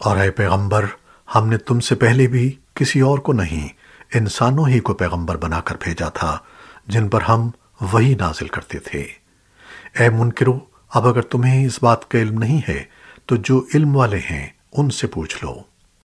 اور اے پیغمبر، ہم نے تم سے پہلے بھی کسی اور کو نہیں، انسانوں ہی کو پیغمبر بنا کر بھیجا تھا، جن پر ہم وہی نازل کرتے تھے۔ اے منکرو، اب اگر تمہیں اس بات کا علم نہیں ہے، تو جو علم والے ہیں، ان سے پوچھ لو۔